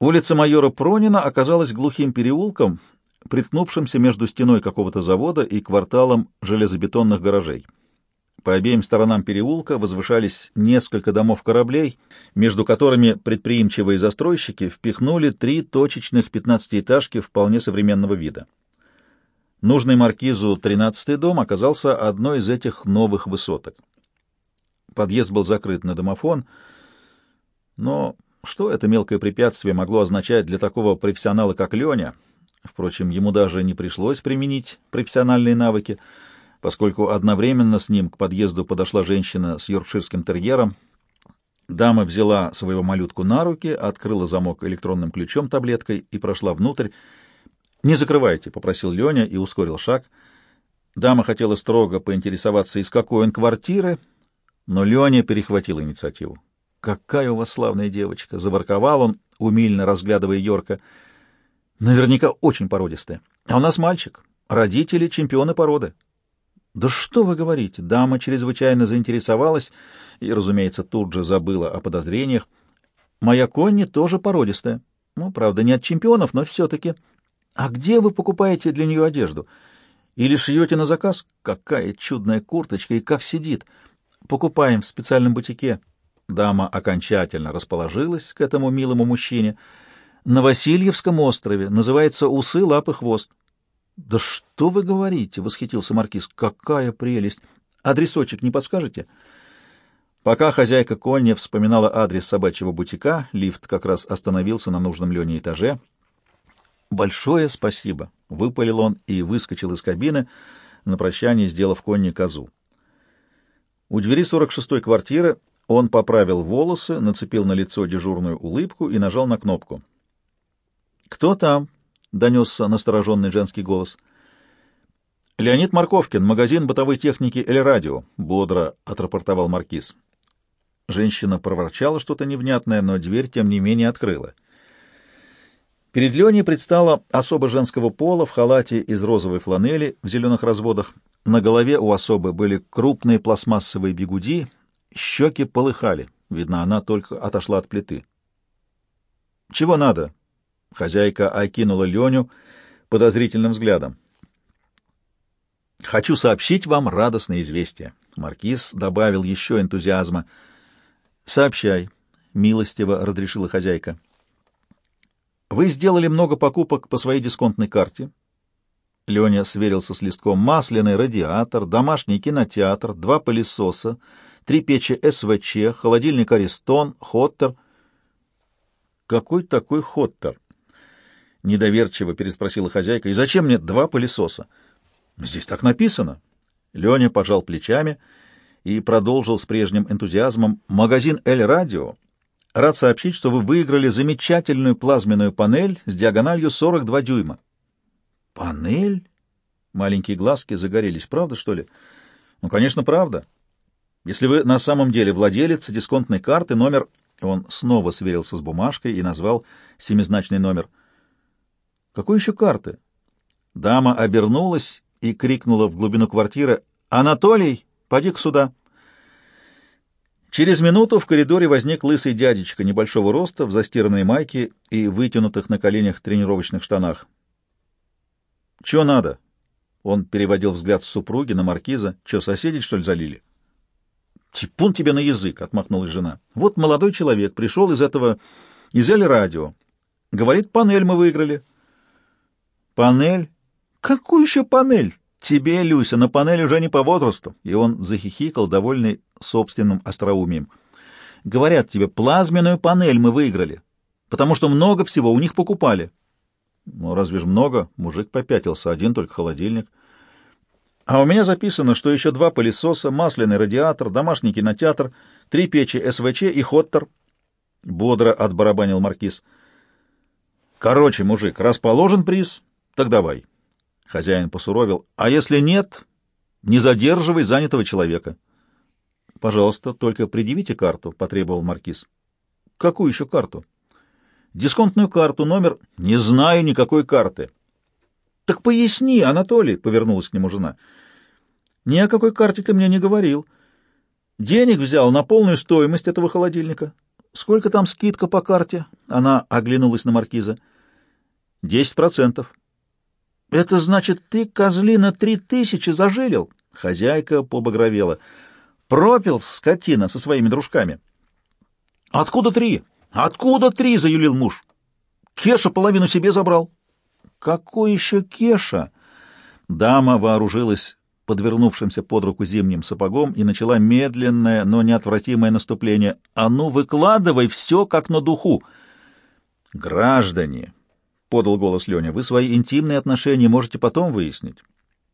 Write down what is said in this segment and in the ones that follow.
Улица майора Пронина оказалась глухим переулком, приткнувшимся между стеной какого-то завода и кварталом железобетонных гаражей. По обеим сторонам переулка возвышались несколько домов кораблей, между которыми предприимчивые застройщики впихнули три точечных пятнадцатиэтажки вполне современного вида. Нужный маркизу тринадцатый дом оказался одной из этих новых высоток. Подъезд был закрыт на домофон, но что это мелкое препятствие могло означать для такого профессионала, как Леня? Впрочем, ему даже не пришлось применить профессиональные навыки — поскольку одновременно с ним к подъезду подошла женщина с йоркширским терьером. Дама взяла своего малютку на руки, открыла замок электронным ключом таблеткой и прошла внутрь. «Не закрывайте», — попросил Леня и ускорил шаг. Дама хотела строго поинтересоваться, из какой он квартиры, но Леня перехватил инициативу. «Какая у вас славная девочка!» — заворковал он, умильно разглядывая Йорка. «Наверняка очень породистая. А у нас мальчик. Родители — чемпионы породы. «Да что вы говорите?» Дама чрезвычайно заинтересовалась и, разумеется, тут же забыла о подозрениях. «Моя Конни тоже породистая. Ну, правда, не от чемпионов, но все-таки. А где вы покупаете для нее одежду? Или шьете на заказ? Какая чудная курточка и как сидит! Покупаем в специальном бутике». Дама окончательно расположилась к этому милому мужчине. «На Васильевском острове. Называется «Усы, лапы, хвост». «Да что вы говорите?» — восхитился маркиз. «Какая прелесть! Адресочек не подскажете?» Пока хозяйка Конни вспоминала адрес собачьего бутика, лифт как раз остановился на нужном Лене этаже. «Большое спасибо!» — выпалил он и выскочил из кабины, на прощание сделав Конни козу. У двери 46-й квартиры он поправил волосы, нацепил на лицо дежурную улыбку и нажал на кнопку. «Кто там?» — донесся настороженный женский голос. «Леонид Марковкин, магазин бытовой техники «Эль-Радио», — бодро отрапортовал маркиз. Женщина проворчала что-то невнятное, но дверь, тем не менее, открыла. Перед Леней предстала особа женского пола в халате из розовой фланели в зеленых разводах. На голове у особы были крупные пластмассовые бегуди, щеки полыхали. Видно, она только отошла от плиты. «Чего надо?» Хозяйка окинула Леню подозрительным взглядом. «Хочу сообщить вам радостное известие». Маркиз добавил еще энтузиазма. «Сообщай», — милостиво разрешила хозяйка. «Вы сделали много покупок по своей дисконтной карте». Леня сверился с листком. «Масляный радиатор, домашний кинотеатр, два пылесоса, три печи СВЧ, холодильник Аристон, Хоттер». «Какой такой Хоттер?» — недоверчиво переспросила хозяйка. — И зачем мне два пылесоса? — Здесь так написано. Леня пожал плечами и продолжил с прежним энтузиазмом. — Магазин «Эль Радио» рад сообщить, что вы выиграли замечательную плазменную панель с диагональю 42 дюйма. — Панель? Маленькие глазки загорелись. Правда, что ли? — Ну, конечно, правда. Если вы на самом деле владелец дисконтной карты, номер... Он снова сверился с бумажкой и назвал семизначный номер — какой еще карты? Дама обернулась и крикнула в глубину квартиры «Анатолий, поди-ка сюда!» Через минуту в коридоре возник лысый дядечка небольшого роста в застиранной майке и вытянутых на коленях тренировочных штанах. «Чего надо?» Он переводил взгляд с супруги на маркиза. «Че, соседей, что ли, залили?» «Типун тебе на язык!» — отмахнулась жена. «Вот молодой человек пришел из этого... из Эль-Радио. Говорит, панель мы выиграли». «Панель? Какую еще панель? Тебе, Люся, на панель уже не по возрасту!» И он захихикал, довольный собственным остроумием. «Говорят тебе, плазменную панель мы выиграли, потому что много всего у них покупали». «Ну, разве ж много?» — мужик попятился, один только холодильник. «А у меня записано, что еще два пылесоса, масляный радиатор, домашний кинотеатр, три печи СВЧ и хоттер». Бодро отбарабанил маркиз. «Короче, мужик, расположен приз, так давай. Хозяин посуровил. А если нет, не задерживай занятого человека. Пожалуйста, только предъявите карту, потребовал маркиз. Какую еще карту? Дисконтную карту, номер... Не знаю никакой карты. Так поясни, Анатолий, повернулась к нему жена. Ни о какой карте ты мне не говорил. Денег взял на полную стоимость этого холодильника. Сколько там скидка по карте? Она оглянулась на маркиза. Десять процентов. Это значит, ты, козлина, три тысячи зажилил? Хозяйка побагровела. Пропил, скотина, со своими дружками. Откуда три? Откуда три? Заюлил муж. Кеша половину себе забрал. Какой еще Кеша? Дама вооружилась подвернувшимся под руку зимним сапогом и начала медленное, но неотвратимое наступление. «А ну, выкладывай все как на духу!» «Граждане!» — подал голос Леня. «Вы свои интимные отношения можете потом выяснить.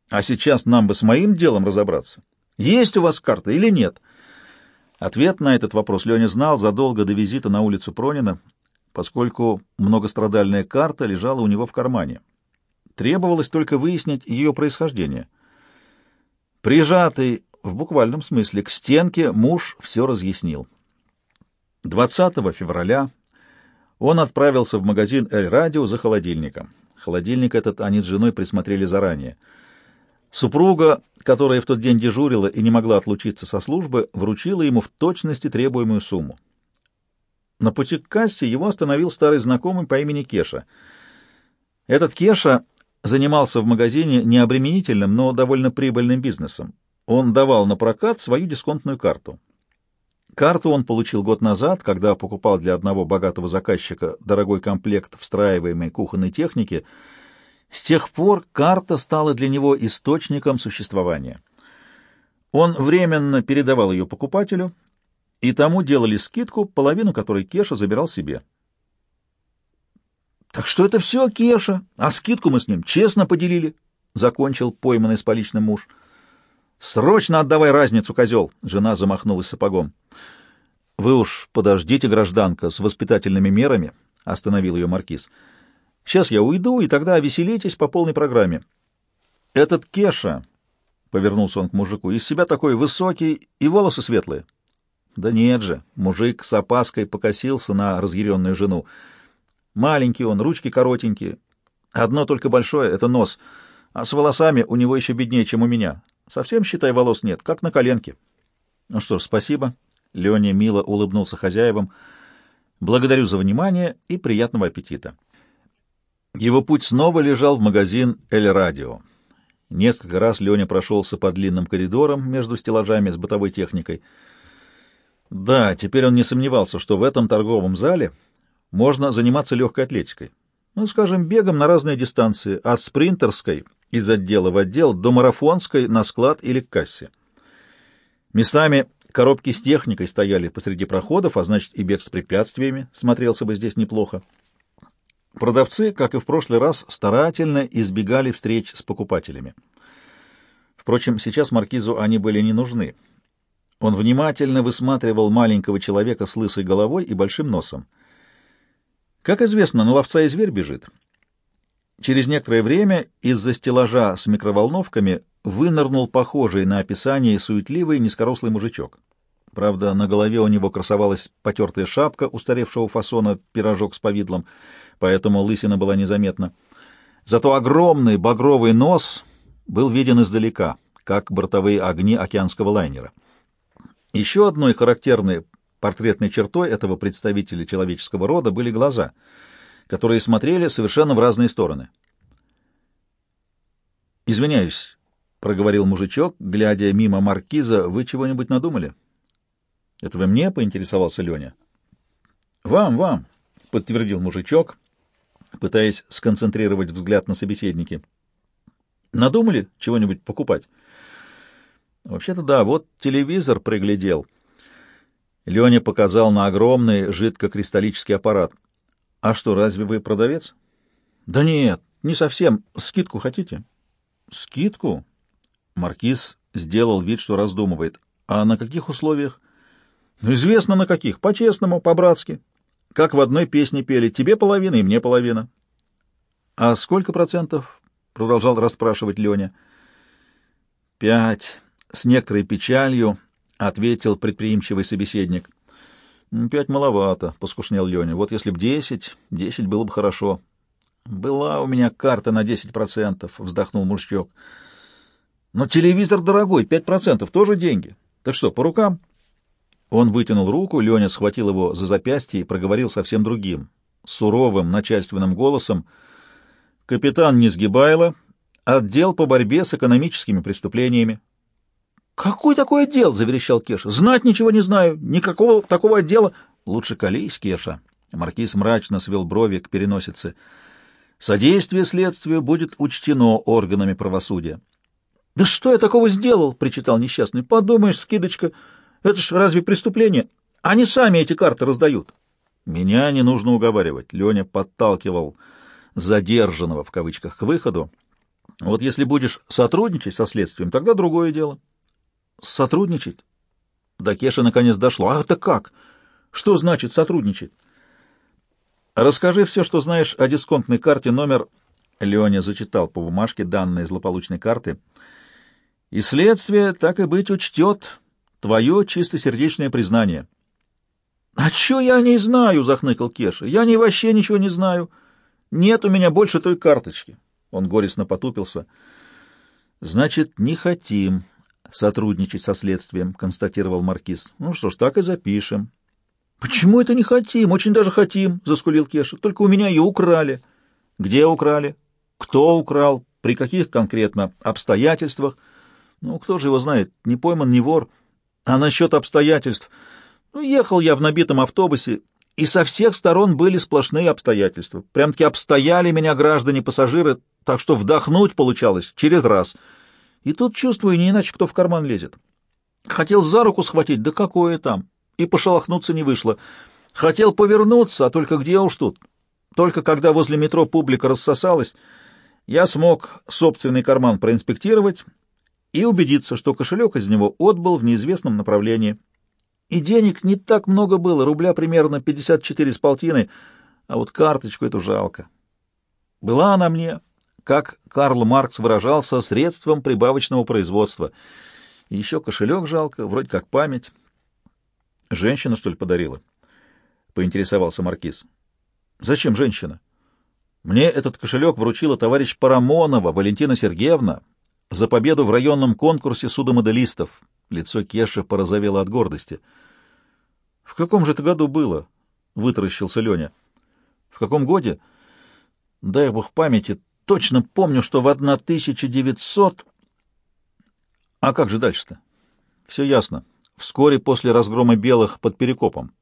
А сейчас нам бы с моим делом разобраться. Есть у вас карта или нет?» Ответ на этот вопрос Леня знал задолго до визита на улицу Пронина, поскольку многострадальная карта лежала у него в кармане. Требовалось только выяснить ее происхождение. Прижатый, в буквальном смысле, к стенке, муж все разъяснил. 20 февраля он отправился в магазин «Эль Радио» за холодильником. Холодильник этот они с женой присмотрели заранее. Супруга, которая в тот день дежурила и не могла отлучиться со службы, вручила ему в точности требуемую сумму. На пути к кассе его остановил старый знакомый по имени Кеша. Этот Кеша занимался в магазине необременительным, но довольно прибыльным бизнесом. Он давал на прокат свою дисконтную карту. Карту он получил год назад, когда покупал для одного богатого заказчика дорогой комплект встраиваемой кухонной техники. С тех пор карта стала для него источником существования. Он временно передавал ее покупателю, и тому делали скидку, половину которой Кеша забирал себе. Так что это все Кеша, а скидку мы с ним честно поделили, — закончил пойманный с поличным муж. — Срочно отдавай разницу, козел! — жена замахнулась сапогом. — Вы уж подождите, гражданка, с воспитательными мерами, — остановил ее маркиз. — Сейчас я уйду, и тогда веселитесь по полной программе. — Этот Кеша, — повернулся он к мужику, — из себя такой высокий и волосы светлые. — Да нет же, мужик с опаской покосился на разъяренную жену. — Маленький он, ручки коротенькие. Одно только большое — это нос. А с волосами у него еще беднее, чем у меня. Совсем, считай, волос нет, как на коленке. Ну что ж, спасибо. Леня мило улыбнулся хозяевам. Благодарю за внимание и приятного аппетита. Его путь снова лежал в магазин «Эль Радио». Несколько раз Леня прошелся по длинным коридорам между стеллажами с бытовой техникой. Да, теперь он не сомневался, что в этом торговом зале можно заниматься легкой атлетикой. Ну, скажем, бегом на разные дистанции, от спринтерской из отдела в отдел до марафонской на склад или к кассе. Местами коробки с техникой стояли посреди проходов, а значит и бег с препятствиями смотрелся бы здесь неплохо. Продавцы, как и в прошлый раз, старательно избегали встреч с покупателями. Впрочем, сейчас маркизу они были не нужны. Он внимательно высматривал маленького человека с лысой головой и большим носом — как известно, на ловца и зверь бежит. Через некоторое время из-за стеллажа с микроволновками вынырнул похожий на описание суетливый низкорослый мужичок. Правда, на голове у него красовалась потертая шапка устаревшего фасона, пирожок с повидлом, поэтому лысина была незаметна. Зато огромный багровый нос был виден издалека, как бортовые огни океанского лайнера. Еще одной характерной Портретной чертой этого представителя человеческого рода были глаза, которые смотрели совершенно в разные стороны. «Извиняюсь», — проговорил мужичок, глядя мимо маркиза, — «вы чего-нибудь надумали?» «Это вы мне?» — поинтересовался Леня. «Вам, вам», — подтвердил мужичок, пытаясь сконцентрировать взгляд на собеседнике. «Надумали чего-нибудь покупать?» «Вообще-то да, вот телевизор приглядел». Леня показал на огромный жидкокристаллический аппарат. «А что, разве вы продавец?» «Да нет, не совсем. Скидку хотите?» «Скидку?» Маркиз сделал вид, что раздумывает. «А на каких условиях?» «Ну, известно на каких. По-честному, по-братски. Как в одной песне пели. Тебе половина и мне половина». «А сколько процентов?» — продолжал расспрашивать Леня. «Пять». С некоторой печалью — ответил предприимчивый собеседник. «Пять маловато», — поскушнел Леня. «Вот если б десять, десять было бы хорошо». «Была у меня карта на десять процентов», — вздохнул мужичок. «Но телевизор дорогой, пять процентов тоже деньги. Так что, по рукам?» Он вытянул руку, Леня схватил его за запястье и проговорил совсем другим, суровым начальственным голосом. «Капитан Низгибайло, отдел по борьбе с экономическими преступлениями». «Какой такой отдел?» — заверещал Кеша. «Знать ничего не знаю. Никакого такого отдела. Лучше колись, Кеша». Маркиз мрачно свел брови к переносице. «Содействие следствию будет учтено органами правосудия». «Да что я такого сделал?» — причитал несчастный. «Подумаешь, скидочка, это ж разве преступление? Они сами эти карты раздают». «Меня не нужно уговаривать». Леня подталкивал «задержанного» в кавычках к выходу. «Вот если будешь сотрудничать со следствием, тогда другое дело». «Сотрудничать?» До Кеши наконец дошло. «А это как? Что значит сотрудничать?» «Расскажи все, что знаешь о дисконтной карте номер...» Леня зачитал по бумажке данные злополучной карты. «И следствие, так и быть, учтет твое чистосердечное признание». «А что я не знаю?» — захныкал Кеша. «Я ни вообще ничего не знаю. Нет у меня больше той карточки». Он горестно потупился. «Значит, не хотим сотрудничать со следствием», — констатировал Маркиз. «Ну что ж, так и запишем». «Почему это не хотим? Очень даже хотим», — заскулил Кеша. «Только у меня ее украли». «Где украли? Кто украл? При каких конкретно обстоятельствах? Ну, кто же его знает? Не пойман, не вор. А насчет обстоятельств? Ну, ехал я в набитом автобусе, и со всех сторон были сплошные обстоятельства. Прям-таки обстояли меня граждане-пассажиры, так что вдохнуть получалось через раз. И тут чувствую, не иначе кто в карман лезет. Хотел за руку схватить, да какое там, и пошелохнуться не вышло. Хотел повернуться, а только где уж тут? Только когда возле метро публика рассосалась, я смог собственный карман проинспектировать и убедиться, что кошелек из него отбыл в неизвестном направлении. И денег не так много было, рубля примерно 54 с полтиной, а вот карточку эту жалко. Была она мне, как Карл Маркс выражался, средством прибавочного производства. Еще кошелек жалко, вроде как память. Женщина, что ли, подарила? Поинтересовался Маркиз. Зачем женщина? Мне этот кошелек вручила товарищ Парамонова Валентина Сергеевна за победу в районном конкурсе судомоделистов. Лицо Кеши порозовело от гордости. — В каком же это году было? — вытаращился Леня. — В каком годе? — Дай бог памяти. Точно помню, что в 1900... А как же дальше-то? — Все ясно. Вскоре после разгрома белых под Перекопом.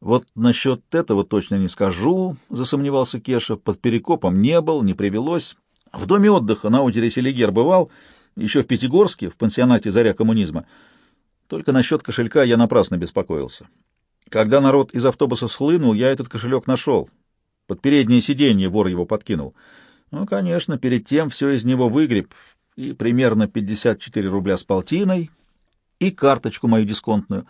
Вот насчет этого точно не скажу, — засомневался Кеша. Под Перекопом не был, не привелось. В доме отдыха на озере Селигер бывал, еще в Пятигорске, в пансионате «Заря коммунизма». Только насчет кошелька я напрасно беспокоился. Когда народ из автобуса схлынул, я этот кошелек нашел. Под переднее сиденье вор его подкинул. Ну, конечно, перед тем все из него выгреб, и примерно 54 рубля с полтиной, и карточку мою дисконтную.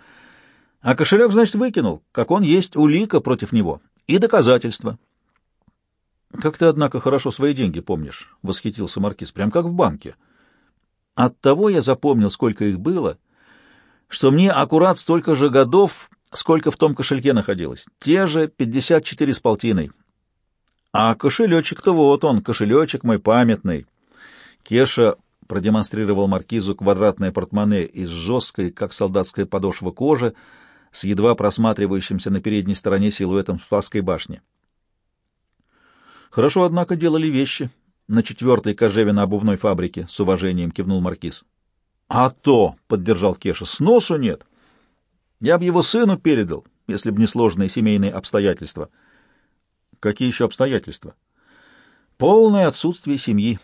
А кошелек, значит, выкинул, как он есть улика против него, и доказательства. — Как ты, однако, хорошо свои деньги помнишь, — восхитился Маркиз, — прям как в банке. Оттого я запомнил, сколько их было, что мне аккурат столько же годов, сколько в том кошельке находилось, те же пятьдесят четыре с полтиной. А кошелечек-то вот он, кошелечек мой памятный. Кеша продемонстрировал маркизу квадратное портмоне из жесткой, как солдатская подошва кожи, с едва просматривающимся на передней стороне силуэтом Спасской башни. Хорошо, однако, делали вещи на четвертой кожевенно-обувной фабрике, с уважением кивнул маркиз. — А то, — поддержал Кеша, — сносу нет. Я бы его сыну передал, если б не сложные семейные обстоятельства. — Какие еще обстоятельства? — Полное отсутствие семьи.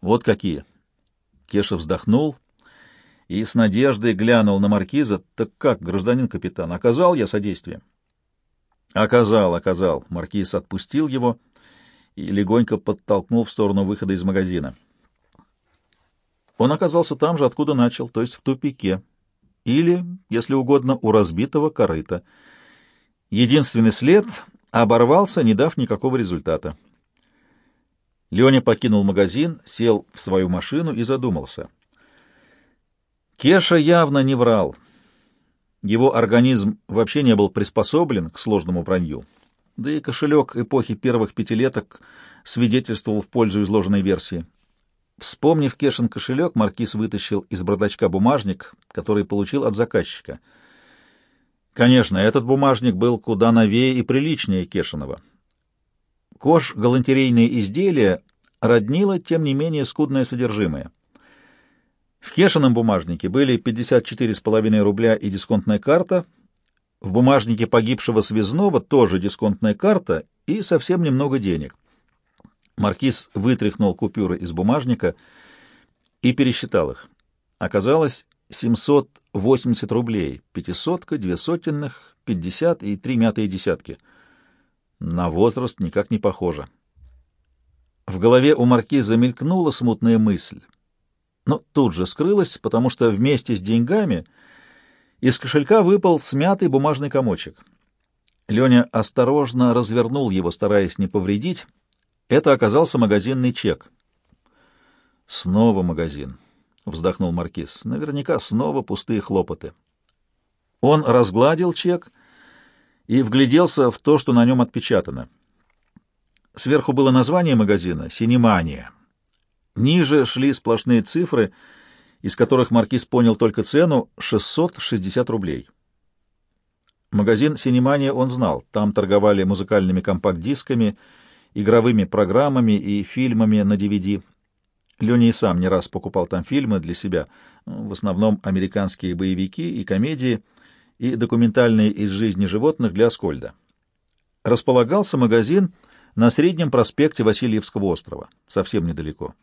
Вот какие. Кеша вздохнул и с надеждой глянул на маркиза. — Так как, гражданин капитан, оказал я содействие? — Оказал, оказал. Маркиз отпустил его и легонько подтолкнул в сторону выхода из магазина. Он оказался там же, откуда начал, то есть в тупике, или, если угодно, у разбитого корыта. Единственный след оборвался, не дав никакого результата. Леня покинул магазин, сел в свою машину и задумался. Кеша явно не врал. Его организм вообще не был приспособлен к сложному вранью. Да и кошелек эпохи первых пятилеток свидетельствовал в пользу изложенной версии. Вспомнив Кешин кошелек, маркиз вытащил из бардачка бумажник, который получил от заказчика. Конечно, этот бумажник был куда новее и приличнее Кешинова. Кож галантерейные изделия роднило, тем не менее, скудное содержимое. В Кешином бумажнике были 54,5 рубля и дисконтная карта, в бумажнике погибшего связного тоже дисконтная карта и совсем немного денег. Маркиз вытряхнул купюры из бумажника и пересчитал их. Оказалось 780 рублей, пятисотка, две сотенных, пятьдесят и три мятые десятки. На возраст никак не похоже. В голове у маркиза мелькнула смутная мысль, но тут же скрылась, потому что вместе с деньгами из кошелька выпал смятый бумажный комочек. Леня осторожно развернул его, стараясь не повредить. Это оказался магазинный чек. Снова магазин. — вздохнул Маркиз. — Наверняка снова пустые хлопоты. Он разгладил чек и вгляделся в то, что на нем отпечатано. Сверху было название магазина «Синемания». Ниже шли сплошные цифры, из которых Маркиз понял только цену — 660 рублей. Магазин «Синемания» он знал. Там торговали музыкальными компакт-дисками, игровыми программами и фильмами на DVD — Леня и сам не раз покупал там фильмы для себя, в основном американские боевики и комедии, и документальные из жизни животных для Аскольда. Располагался магазин на Среднем проспекте Васильевского острова, совсем недалеко.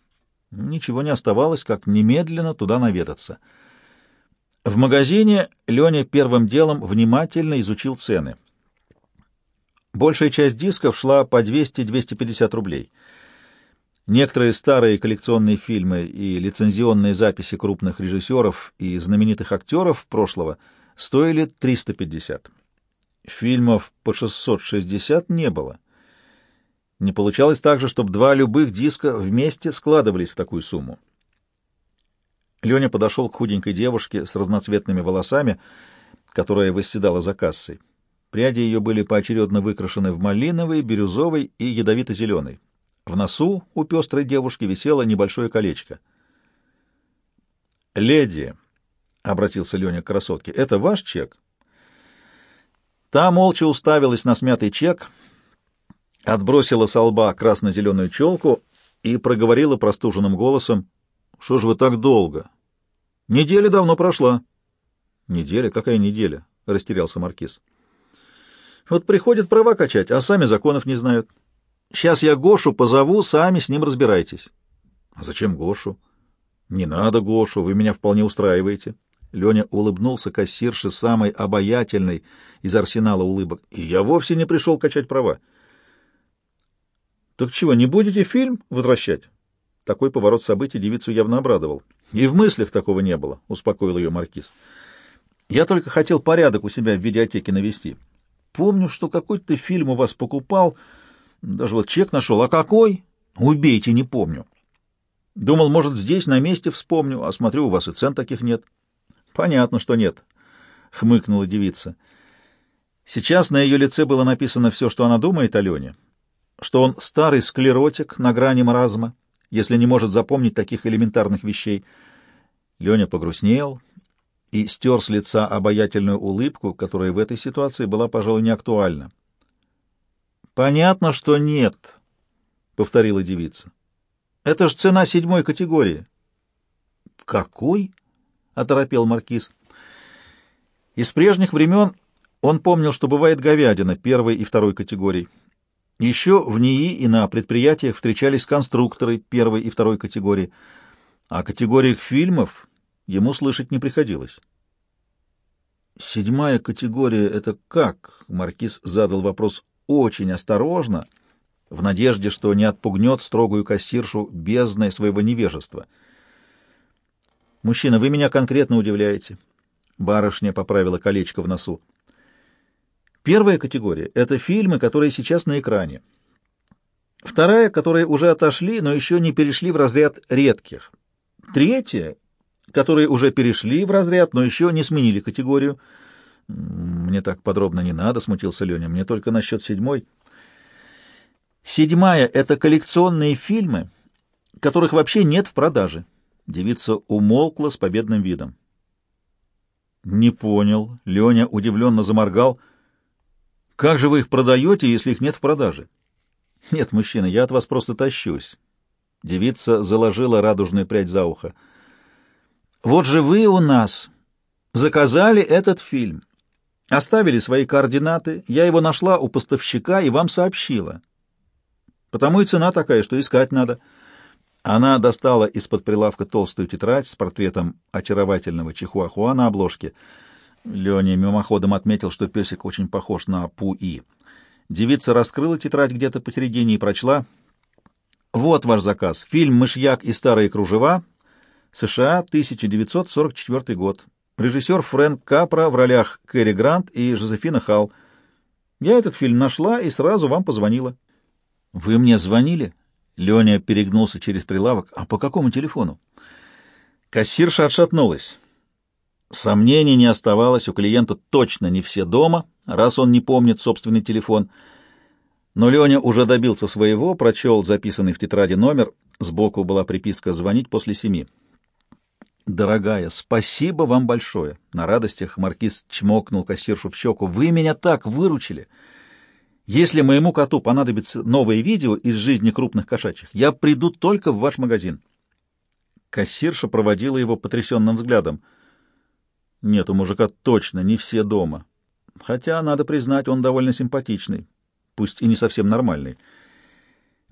Ничего не оставалось, как немедленно туда наведаться. В магазине Леня первым делом внимательно изучил цены. Большая часть дисков шла по 200-250 рублей — Некоторые старые коллекционные фильмы и лицензионные записи крупных режиссеров и знаменитых актеров прошлого стоили 350. Фильмов по 660 не было. Не получалось также, чтобы два любых диска вместе складывались в такую сумму. Леня подошел к худенькой девушке с разноцветными волосами, которая восседала за кассой. Пряди ее были поочередно выкрашены в малиновый, бирюзовый и ядовито-зеленый. В носу у пестрой девушки висело небольшое колечко. «Леди», — обратился Леня к красотке, — «это ваш чек?» Та молча уставилась на смятый чек, отбросила со лба красно-зеленую челку и проговорила простуженным голосом, «Что ж вы так долго? Неделя давно прошла». «Неделя? Какая неделя?» — растерялся Маркиз. «Вот приходят права качать, а сами законов не знают». Сейчас я Гошу позову, сами с ним разбирайтесь. — А зачем Гошу? — Не надо Гошу, вы меня вполне устраиваете. Леня улыбнулся кассирше самой обаятельной из арсенала улыбок. — И я вовсе не пришел качать права. — Так чего, не будете фильм возвращать? Такой поворот событий девицу явно обрадовал. — И в мыслях такого не было, — успокоил ее маркиз. — Я только хотел порядок у себя в видеотеке навести. Помню, что какой-то фильм у вас покупал... Даже вот чек нашел. А какой? Убейте, не помню. Думал, может, здесь, на месте вспомню, а смотрю, у вас и цен таких нет. Понятно, что нет, — хмыкнула девица. Сейчас на ее лице было написано все, что она думает о Лене, что он старый склеротик на грани маразма, если не может запомнить таких элементарных вещей. Леня погрустнел и стер с лица обаятельную улыбку, которая в этой ситуации была, пожалуй, не актуальна. Понятно, что нет, повторила девица. Это ж цена седьмой категории. Какой? оторопел маркиз. Из прежних времен он помнил, что бывает говядина первой и второй категорий. Еще в НИИ и на предприятиях встречались конструкторы первой и второй категории. О категориях фильмов ему слышать не приходилось. «Седьмая категория — это как?» — Маркиз задал вопрос очень осторожно, в надежде, что не отпугнет строгую кассиршу бездной своего невежества. «Мужчина, вы меня конкретно удивляете». Барышня поправила колечко в носу. Первая категория — это фильмы, которые сейчас на экране. Вторая, которые уже отошли, но еще не перешли в разряд редких. Третья, которые уже перешли в разряд, но еще не сменили категорию — мне так подробно не надо, смутился Леня. Мне только насчет седьмой. Седьмая — это коллекционные фильмы, которых вообще нет в продаже. Девица умолкла с победным видом. Не понял. Леня удивленно заморгал. Как же вы их продаете, если их нет в продаже? Нет, мужчина, я от вас просто тащусь. Девица заложила радужную прядь за ухо. Вот же вы у нас заказали этот фильм. Оставили свои координаты, я его нашла у поставщика и вам сообщила. Потому и цена такая, что искать надо. Она достала из-под прилавка толстую тетрадь с портретом очаровательного чихуахуа на обложке. Леня мимоходом отметил, что песик очень похож на Пу-И. Девица раскрыла тетрадь где-то посередине и прочла. «Вот ваш заказ. Фильм «Мышьяк и старые кружева», США, 1944 год. Режиссер Фрэнк Капра в ролях Кэрри Грант и Жозефина Халл. Я этот фильм нашла и сразу вам позвонила. — Вы мне звонили? Леня перегнулся через прилавок. — А по какому телефону? Кассирша отшатнулась. Сомнений не оставалось, у клиента точно не все дома, раз он не помнит собственный телефон. Но Леня уже добился своего, прочел записанный в тетради номер. Сбоку была приписка «Звонить после семи». «Дорогая, спасибо вам большое!» На радостях маркиз чмокнул кассиршу в щеку. «Вы меня так выручили! Если моему коту понадобится новое видео из жизни крупных кошачьих, я приду только в ваш магазин». Кассирша проводила его потрясенным взглядом. «Нет, у мужика точно не все дома. Хотя, надо признать, он довольно симпатичный, пусть и не совсем нормальный».